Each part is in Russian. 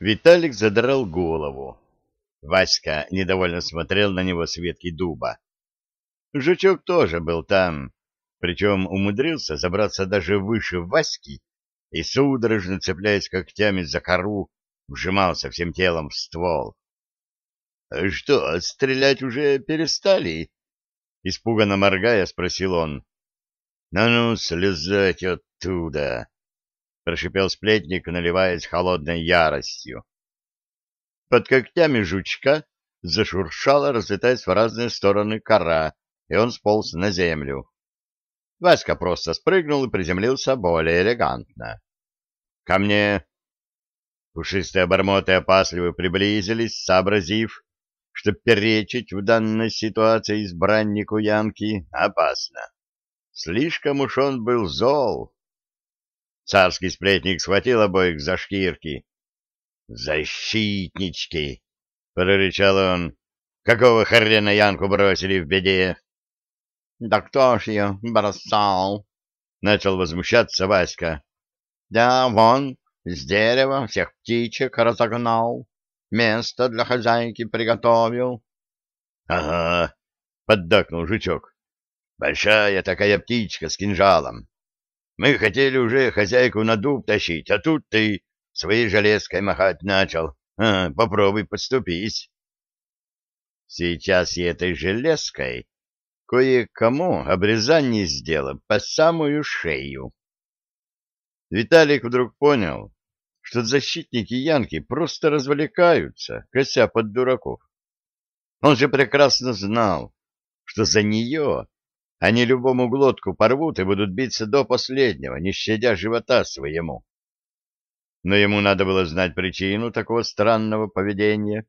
Виталик задрал голову. Васька недовольно смотрел на него с ветки дуба. Жучок тоже был там, причем умудрился забраться даже выше Васьки и, судорожно цепляясь когтями за кору, вжимался всем телом в ствол. — Что, стрелять уже перестали? — испуганно моргая, спросил он. — Ну-ну, слезать оттуда! — прошипел сплетник, наливаясь холодной яростью. Под когтями жучка зашуршала, разлетаясь в разные стороны кора, и он сполз на землю. Васька просто спрыгнул и приземлился более элегантно. — Ко мне! Пушистые обормоты опасливо приблизились, сообразив, что перечить в данной ситуации избраннику Янки опасно. Слишком уж он был зол. Царский сплетник схватил обоих за шкирки. «Защитнички!» — прорычал он. «Какого хрена Янку бросили в беде?» «Да кто ж ее бросал?» — начал возмущаться Васька. «Да вон, с дерева всех птичек разогнал место для хозяйки приготовил. — Ага, — поддакнул жучок. — Большая такая птичка с кинжалом. Мы хотели уже хозяйку на дуб тащить, а тут ты своей железкой махать начал. А, попробуй подступись. Сейчас я этой железкой кое-кому обрезание сделал по самую шею. Виталик вдруг понял, что защитники Янки просто развлекаются, кося под дураков. Он же прекрасно знал, что за нее они любому глотку порвут и будут биться до последнего, не щадя живота своему. Но ему надо было знать причину такого странного поведения,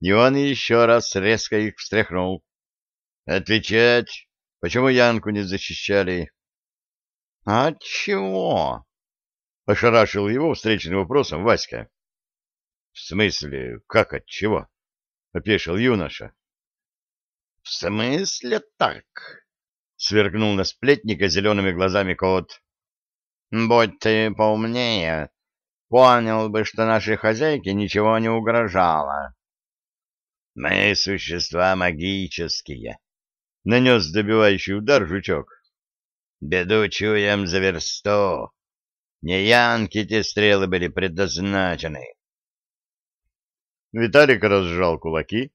и он еще раз резко их встряхнул. «Отвечать, почему Янку не защищали?» «А чего?» — ошарашил его встречным вопросом Васька. — В смысле, как от чего? — опешил юноша. — В смысле так? — сверкнул на сплетника зелеными глазами кот. — Будь ты поумнее, понял бы, что нашей хозяйке ничего не угрожало. — Мы существа магические, — нанес добивающий удар жучок. — Беду чуем за версту. Не янки те стрелы были предназначены. Виталик разжал кулаки,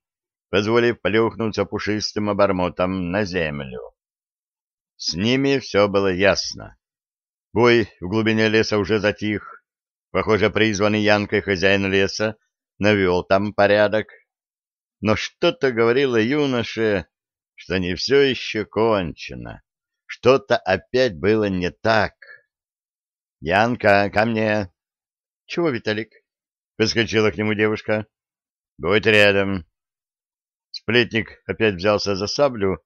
позволив плюхнуться пушистым обормотом на землю. С ними все было ясно. Бой в глубине леса уже затих. Похоже, призванный Янкой хозяин леса навел там порядок. Но что-то говорило юноше, что не все еще кончено. Что-то опять было не так. Янка, ко мне. Чего, Виталик? Подскочила к нему девушка. Будь рядом. Сплетник опять взялся за саблю,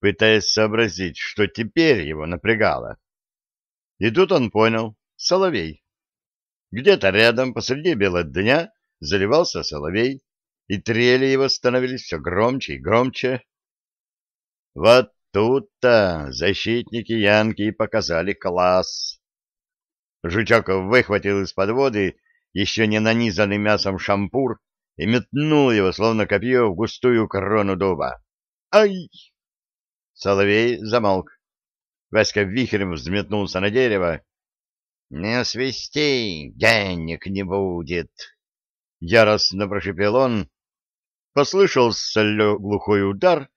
пытаясь сообразить, что теперь его напрягало. И тут он понял — соловей. Где-то рядом, посреди бела дня, заливался соловей, и трели его становились все громче и громче. Вот тут-то защитники Янки показали класс. Жучоков выхватил из-под воды еще не нанизанный мясом шампур и метнул его, словно копье, в густую крону дуба. «Ай!» Соловей замолк. Васька вихрем взметнулся на дерево. «Не свисти, денег не будет!» Яростно прошипел он. Послышался глухой удар,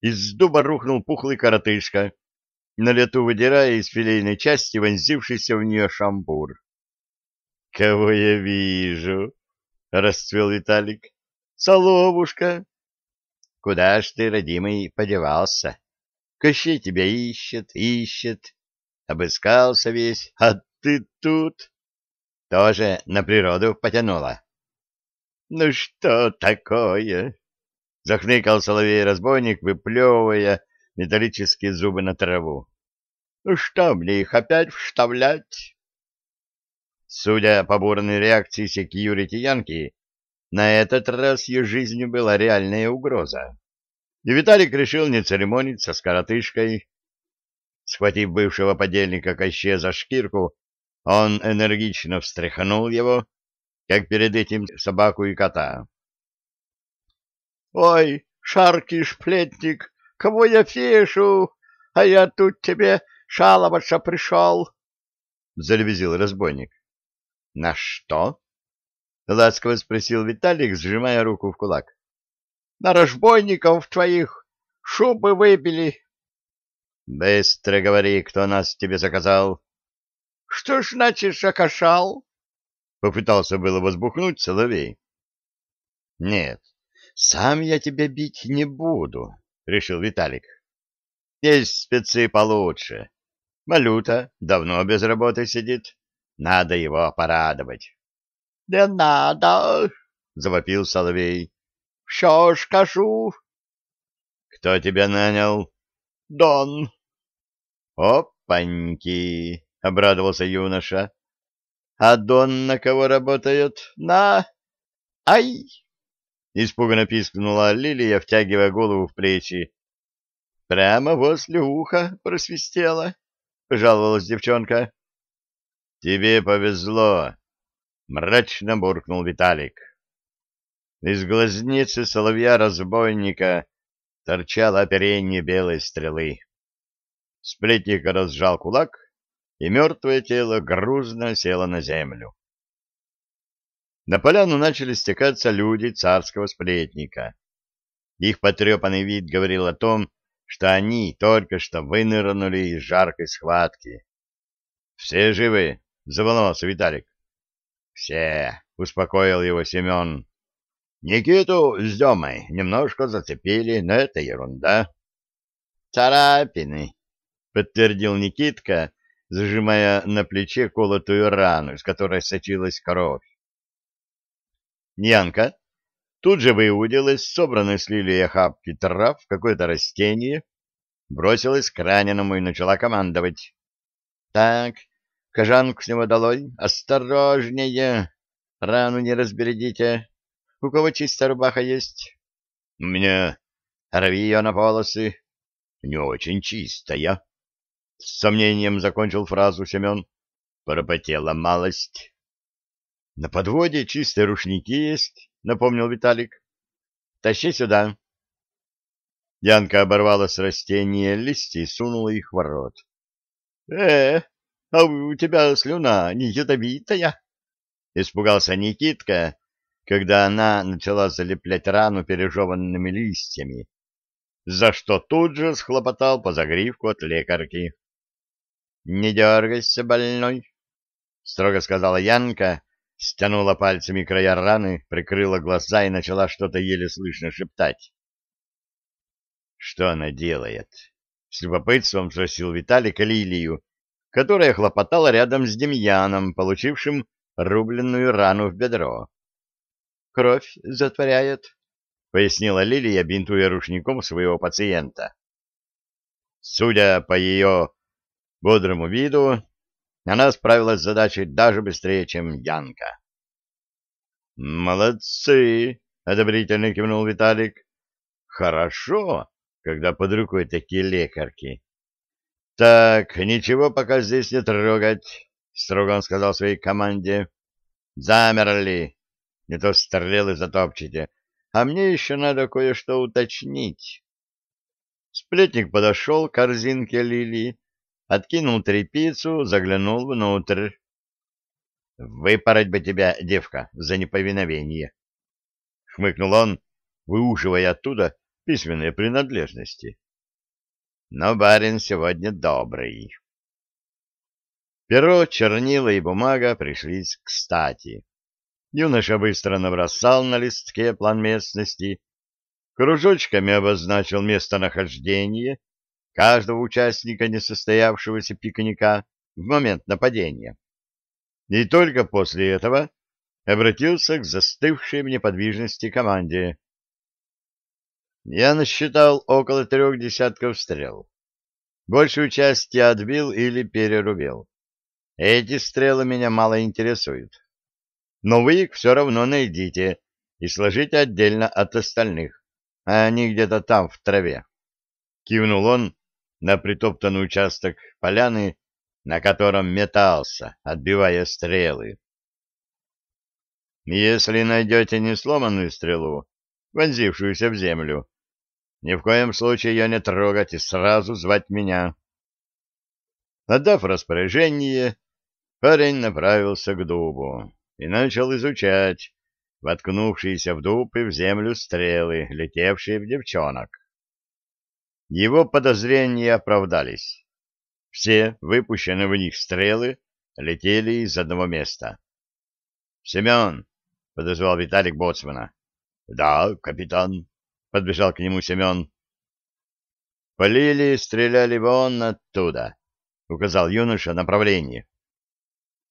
из дуба рухнул пухлый коротышка на лету выдирая из филейной части вонзившийся в нее шампур. — Кого я вижу? — расцвел Виталик. — Соловушка! — Куда ж ты, родимый, подевался? Кощей тебя ищет, ищет. Обыскался весь, а ты тут. Тоже на природу потянула. — Ну что такое? — захныкал соловей-разбойник, выплевывая металлические зубы на траву. Ну что мне их опять вставлять? Судя по бурной реакции секьюрити Янки, на этот раз ее жизнью была реальная угроза. И Виталик решил не церемониться с коротышкой. Схватив бывшего подельника Коще за шкирку, он энергично встряхнул его, как перед этим собаку и кота. — Ой, шаркий шплетник, кого я фешу, а я тут тебе шаловаться пришел, — залебезил разбойник. — На что? — ласково спросил Виталик, сжимая руку в кулак. — На разбойников твоих шубы выбили. — Быстро говори, кто нас тебе заказал. — Что ж значит закашал? — попытался было возбухнуть Соловей. — Нет, сам я тебя бить не буду, — решил Виталик. — Есть спецы получше. Малюта давно без работы сидит. Надо его порадовать. — Не надо, — завопил Соловей. — Все скажу. — Кто тебя нанял? — Дон. — Опаньки, — обрадовался юноша. — А Дон на кого работает? — На... Ай! — испуганно пискнула Лилия, втягивая голову в плечи. — Прямо возле уха просвистела, — пожаловалась девчонка. — Тебе повезло, — мрачно буркнул Виталик. Из глазницы соловья-разбойника торчало оперение белой стрелы. Сплетник разжал кулак, и мертвое тело грузно село на землю. На поляну начали стекаться люди царского сплетника. Их потрепанный вид говорил о том, что они только что вынырнули из жаркой схватки. — Все живы? — заволновался Виталик. — Все, — успокоил его Семен. — Никиту с Демой немножко зацепили, но это ерунда. — Царапины, — подтвердил Никитка, зажимая на плече колотую рану, из которой сочилась кровь. Янка тут же выудилась собранной с лилией охапки трав какое-то растение, бросилась к раненому и начала командовать. — Так, кожанку с него долой, осторожнее, рану не разбередите. У кого чистая рубаха есть? — У меня. Рви ее на полосы. — Не очень чистая. С сомнением закончил фразу Семен. Пропотела малость. — На подводе чистые рушники есть, — напомнил Виталик. — Тащи сюда. Янка оборвала с растения листья и сунула их в рот. — Э, а у тебя слюна не ядовитая? — испугался Никитка, когда она начала залеплять рану пережеванными листьями, за что тут же схлопотал по загривку от лекарки. — Не дергайся, больной, — строго сказала Янка, стянула пальцами края раны, прикрыла глаза и начала что-то еле слышно шептать. «Что она делает?» — с любопытством спросил Виталик Лилию, которая хлопотала рядом с Демьяном, получившим рубленную рану в бедро. «Кровь затворяет», — пояснила Лилия, бинтуя рушником своего пациента. Судя по ее бодрому виду, она справилась с задачей даже быстрее, чем Янка. «Молодцы!» — одобрительно кивнул Виталик. «Хорошо, когда под рукой такие лекарки. Так, ничего пока здесь не трогать», — строго он сказал своей команде. «Замерли, не то стрелы затопчете, а мне еще надо кое-что уточнить». Сплетник подошел к корзинке лилии, откинул трепицу, заглянул внутрь. «Выпороть бы тебя, девка, за неповиновение!» — хмыкнул он, выуживая оттуда письменные принадлежности. «Но барин сегодня добрый». Перо, чернила и бумага пришлись кстати. Юноша быстро набросал на листке план местности, кружочками обозначил местонахождение каждого участника несостоявшегося пикника в момент нападения. И только после этого обратился к застывшей в неподвижности команде. Я насчитал около трех десятков стрел. Большую часть я отбил или перерубил. Эти стрелы меня мало интересуют. Но вы их все равно найдите и сложите отдельно от остальных, а они где-то там, в траве. Кивнул он на притоптанный участок поляны, на котором метался, отбивая стрелы. Если найдете не сломанную стрелу, вонзившуюся в землю, ни в коем случае ее не трогать и сразу звать меня. Отдав распоряжение, парень направился к дубу и начал изучать воткнувшиеся в дуб и в землю стрелы, летевшие в девчонок. Его подозрения оправдались. Все выпущенные в них стрелы летели из одного места. — Семен! — подозвал Виталик Боцмана. — Да, капитан, — подбежал к нему Семен. — Полили, стреляли вон оттуда, — указал юноша направление.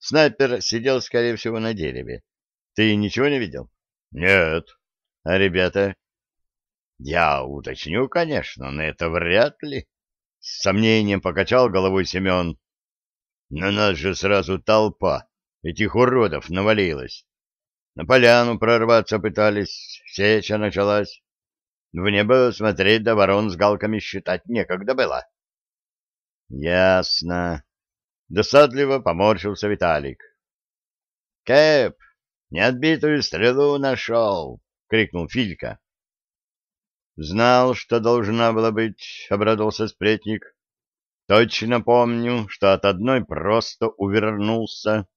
Снайпер сидел, скорее всего, на дереве. Ты ничего не видел? — Нет. — А ребята? — Я уточню, конечно, но это вряд ли. С сомнением покачал головой Семен. На нас же сразу толпа этих уродов навалилась. На поляну прорваться пытались, сеча началась. В небо смотреть да ворон с галками считать некогда было. Ясно. Досадливо поморщился Виталик. Кэп, неотбитую стрелу нашел, крикнул Филька. Знал, что должна была быть, обрадовался сплетник. Точно помню, что от одной просто увернулся.